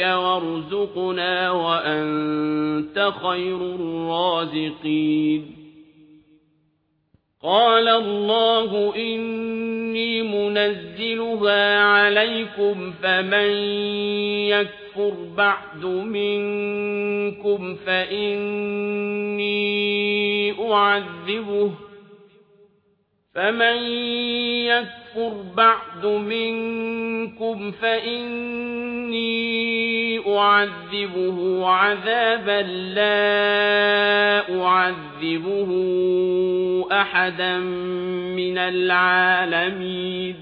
وارزقنا وأنت خير الرازقين. قال الله إني منزلها عليكم فمن يكفر بعد منكم فإني أعذبه. فمن يكفر بعد منكم فإني أعذبه عذابا لا أعذبه أحدا من العالمين.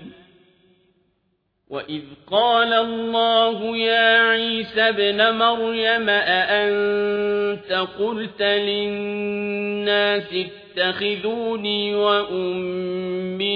وإذ قال الله يا عيسى ابن مريم أأنت قلت للناس اتخذوني وأمي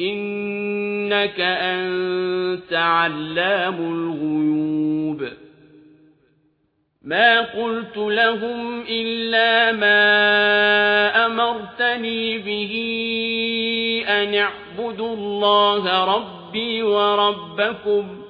إنك أنت علام الغيوب. ما قلت لهم إلا ما أمرتني به أن اعبدوا الله ربي وربكم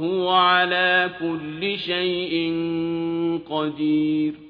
وهو على كل شيء قدير.